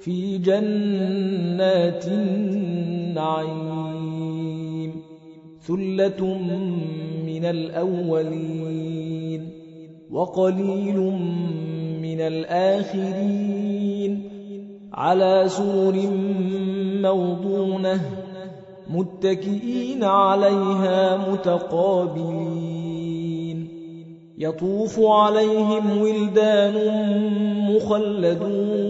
في جنات النعيم ثلة من الأولين وقليل من الآخرين على سور موضونة متكئين عليها متقابلين يطوف عليهم ولدان مخلدون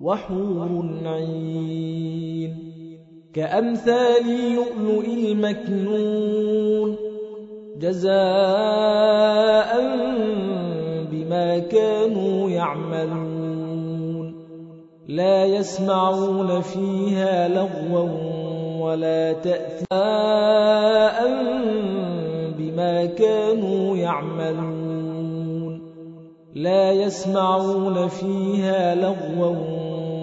وحور عين. كأمثال اللؤلؤ المكنون جزاء بما كانوا يعملون. لا يسمعون فيها لغوا ولا تأثاء بما كانوا يعملون. لا يسمعون فيها لغوا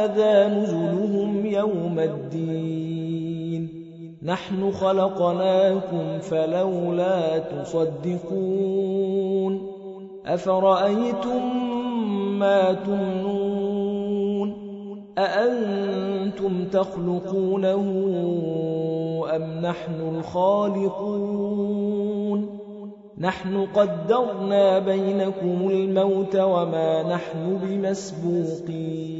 هذا نزلهم يوم الدين. نحن خلقناكم فلولا تصدقون. أفرأيتم ما تمنون؟ أأنتم تخلقونه أم نحن الخالقون؟ نحن قدرنا بينكم الموت وما نحن بمسبوقين.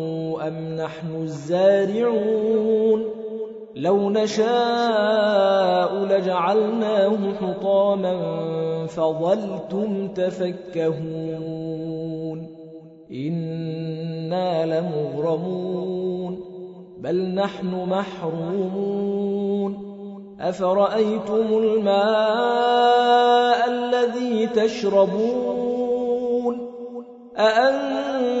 أم نحن الزارعون لو نشاء لجعلناه حطاما فظلتم تفكهون إنا لمغرمون بل نحن محرومون أفرأيتم الماء الذي تشربون أأنتم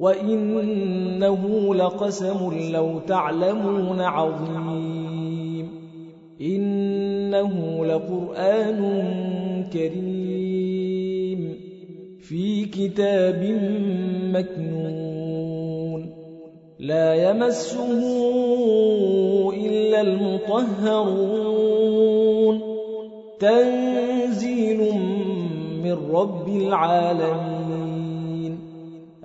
وإنه لقسم لو تعلمون عظيم إنه لقرآن كريم في كتاب مكنون لا يمسه إلا المطهرون تنزيل من رب العالمين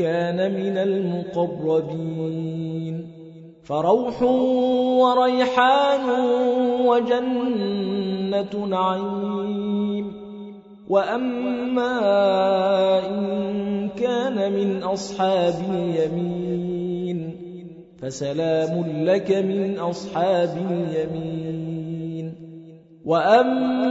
كان من المقربين. فروح وريحان وجنة نعيم. وأما إن كان من أصحاب اليمين فسلام لك من أصحاب اليمين. وأما